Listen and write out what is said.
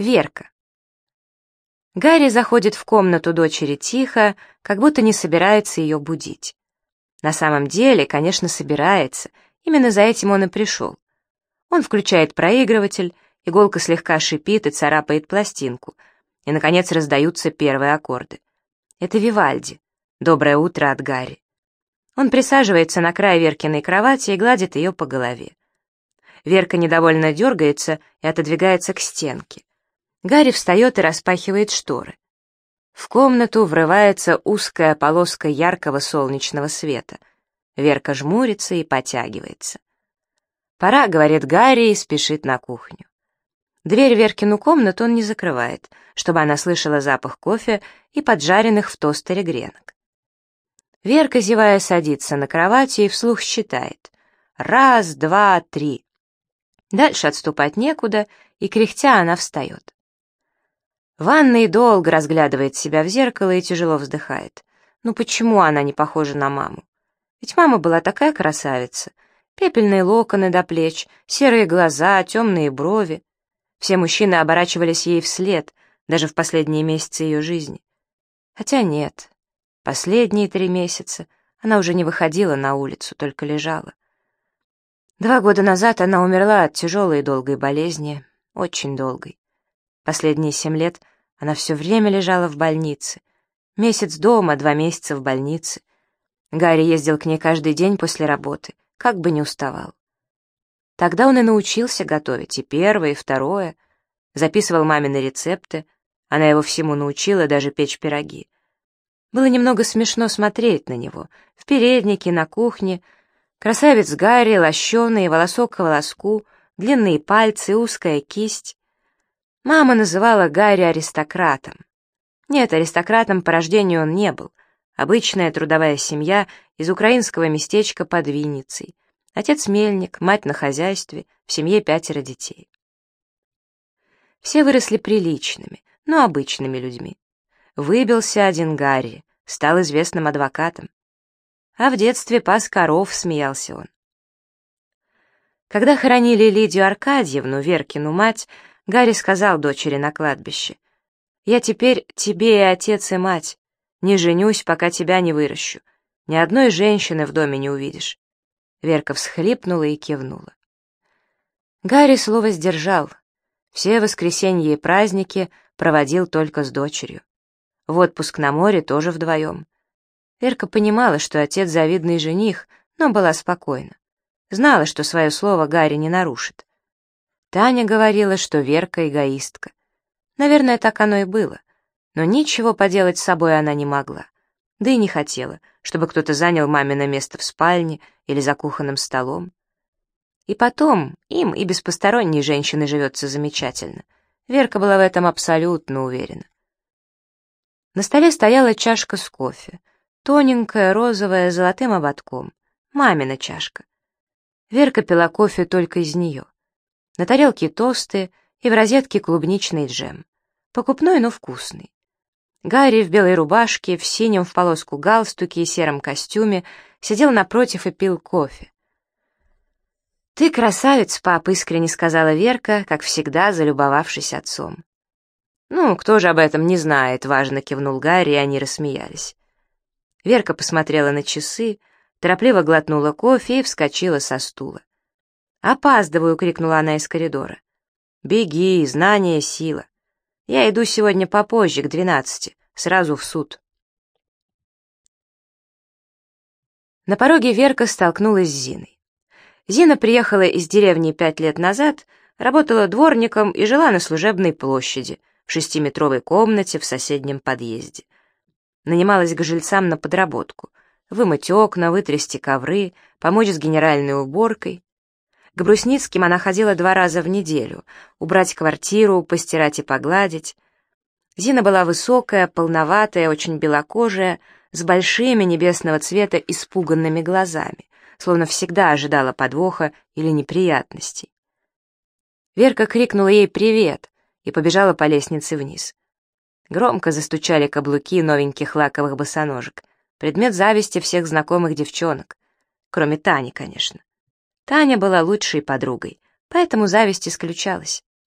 Верка. Гарри заходит в комнату дочери тихо, как будто не собирается ее будить. На самом деле, конечно, собирается, именно за этим он и пришел. Он включает проигрыватель, иголка слегка шипит и царапает пластинку, и, наконец, раздаются первые аккорды. Это Вивальди. «Доброе утро» от Гарри. Он присаживается на край Веркиной кровати и гладит ее по голове. Верка недовольно дергается и отодвигается к стенке. Гарри встает и распахивает шторы. В комнату врывается узкая полоска яркого солнечного света. Верка жмурится и потягивается. «Пора», — говорит Гарри и спешит на кухню. Дверь Веркину комнату он не закрывает, чтобы она слышала запах кофе и поджаренных в тостере гренок. Верка, зевая, садится на кровати и вслух считает. Раз, два, три. Дальше отступать некуда, и кряхтя она встает. В ванной долго разглядывает себя в зеркало и тяжело вздыхает. Ну почему она не похожа на маму? Ведь мама была такая красавица. Пепельные локоны до плеч, серые глаза, темные брови. Все мужчины оборачивались ей вслед, даже в последние месяцы ее жизни. Хотя нет, последние три месяца она уже не выходила на улицу, только лежала. Два года назад она умерла от тяжелой и долгой болезни, очень долгой. Последние семь лет она все время лежала в больнице. Месяц дома, два месяца в больнице. Гарри ездил к ней каждый день после работы, как бы не уставал. Тогда он и научился готовить, и первое, и второе. Записывал мамины рецепты, она его всему научила, даже печь пироги. Было немного смешно смотреть на него. В переднике, на кухне. Красавец Гарри, лощеный, волосок к волоску, длинные пальцы, узкая кисть. Мама называла Гарри аристократом. Нет, аристократом по рождению он не был. Обычная трудовая семья из украинского местечка под Винницей. Отец мельник, мать на хозяйстве, в семье пятеро детей. Все выросли приличными, но обычными людьми. Выбился один Гарри, стал известным адвокатом. А в детстве пас коров, смеялся он. Когда хоронили Лидию Аркадьевну, Веркину мать, Гарри сказал дочери на кладбище, «Я теперь тебе и отец, и мать. Не женюсь, пока тебя не выращу. Ни одной женщины в доме не увидишь». Верка всхлипнула и кивнула. Гарри слово сдержал. Все воскресенья и праздники проводил только с дочерью. В отпуск на море тоже вдвоем. Верка понимала, что отец завидный жених, но была спокойна. Знала, что свое слово Гарри не нарушит. Таня говорила, что Верка эгоистка. Наверное, так оно и было. Но ничего поделать с собой она не могла. Да и не хотела, чтобы кто-то занял мамино место в спальне или за кухонным столом. И потом, им и без посторонней женщины живется замечательно. Верка была в этом абсолютно уверена. На столе стояла чашка с кофе. Тоненькая, розовая, с золотым ободком. Мамина чашка. Верка пила кофе только из нее. На тарелке тосты и в розетке клубничный джем. Покупной, но вкусный. Гарри в белой рубашке, в синем в полоску галстуке и сером костюме сидел напротив и пил кофе. «Ты красавец, пап», — искренне сказала Верка, как всегда, залюбовавшись отцом. «Ну, кто же об этом не знает?» — важно кивнул Гарри, и они рассмеялись. Верка посмотрела на часы, торопливо глотнула кофе и вскочила со стула. «Опаздываю!» — крикнула она из коридора. «Беги, знание — сила. Я иду сегодня попозже, к двенадцати, сразу в суд». На пороге Верка столкнулась с Зиной. Зина приехала из деревни пять лет назад, работала дворником и жила на служебной площади, в шестиметровой комнате в соседнем подъезде. Нанималась к жильцам на подработку — вымыть окна, вытрясти ковры, помочь с генеральной уборкой. К Брусницким она ходила два раза в неделю, убрать квартиру, постирать и погладить. Зина была высокая, полноватая, очень белокожая, с большими небесного цвета испуганными глазами, словно всегда ожидала подвоха или неприятностей. Верка крикнула ей «Привет!» и побежала по лестнице вниз. Громко застучали каблуки новеньких лаковых босоножек, предмет зависти всех знакомых девчонок, кроме Тани, конечно. Таня была лучшей подругой, поэтому зависть исключалась.